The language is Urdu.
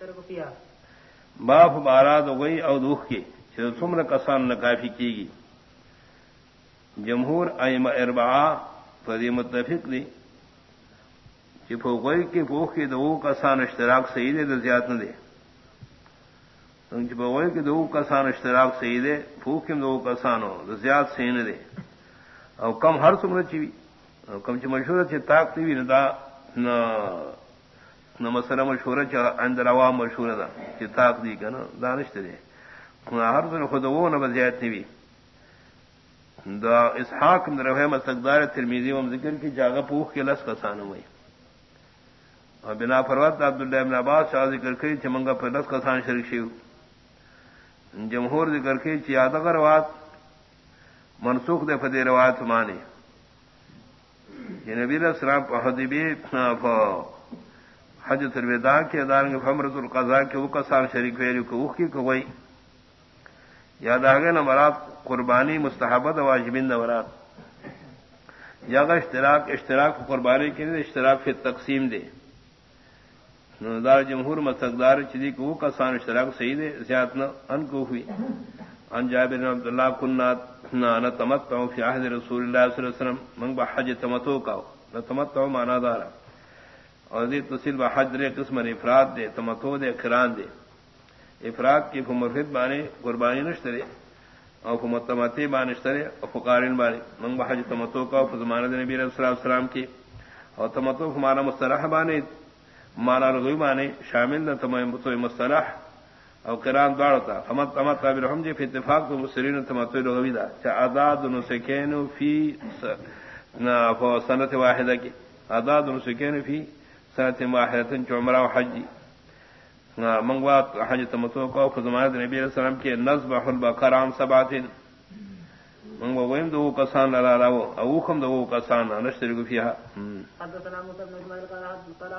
باپ بارہ تو گئی اور دکھ کی سمر کسان نے کافی کی گی جمہور ائم اربا فری متفق دی چپو گئی کی بوکھ کی دو کسان اشتراک صحیح دے درجات نہ دے۔ چپو گئی کی دو کسان اشتراک صحیح دے پھوک دو کسان ہو درجات صحیح نہ دے۔ اور کم ہر سمر چی کم چ مشہور چ طاقت بھی نہ نہ مسئلہ مشہور ہے اندر عوام مشہور دا تھا کتاب دی کا نا دانش دے ہر دن خود وہ نہ بزیات نہیں بھی دا اسحاق روح مستقدار ترمیزی و ذکر کی جاگہ پوکھ کے لس کا سان ہوئی اور بنا فروت عبداللہ ابن عباس شاہ ذکر کی چمنگا پر لس کا سان شریک شیو جمہور ذکر کی چی چیادہ روات منسوخ دے فدی روات مانی یعنی یہ نبی السلام حدیبی حج تردا کے ادار کے فمرت القضا کے وہ کسان شریک ویری کو کی کوئی یاد آگے نہ مراد قربانی مستحبت واجبین نورات یا کا اشتراک اشتراک قربانی کے لیے اشتراک پھر تقسیم دے دار جمہور مستقدار چدی کو وہ کسان اشتراک صحیح دے، زیاد نہ ان کو ہوئی ان جابر عبد اللہ کنات نہ تمت فی عہد رسول اللہ صلی اللہ علیہ وسلم، منگ بحج تمتو کا نہ تمت مانا دارا۔ اور تسل و قسم افراد دے تمتو دے کران دے۔ افراد کی فمرفت بانے قربانی نشترے اور فمتمتی بانشترے اور فقارن بانے۔ منگ بحج تمتو کا فضمان نبی علیہ السلام السلام کی۔ اور تمتو ہمارا مسترح بانے، مانا رغوی بانے، شامل نہ تمتو مسترح اور کران دوڑ تھا ہمت تمت کا برحم جی اتفاق تو مسرین تمتو رغوی دا۔ چاہ آداد نسکین فی سنت واحدہ کی۔ آداد نسکین فی سنت ماہرت چمرا حج منگوا حج تمتو کو فضمانت نبی علیہ السلام کے نصب البقرام سباتن منگوا ویم دو کسان لرا راو او خم دو کسان نشتر گفیها حدثنا موسى بن اسماعيل قال قال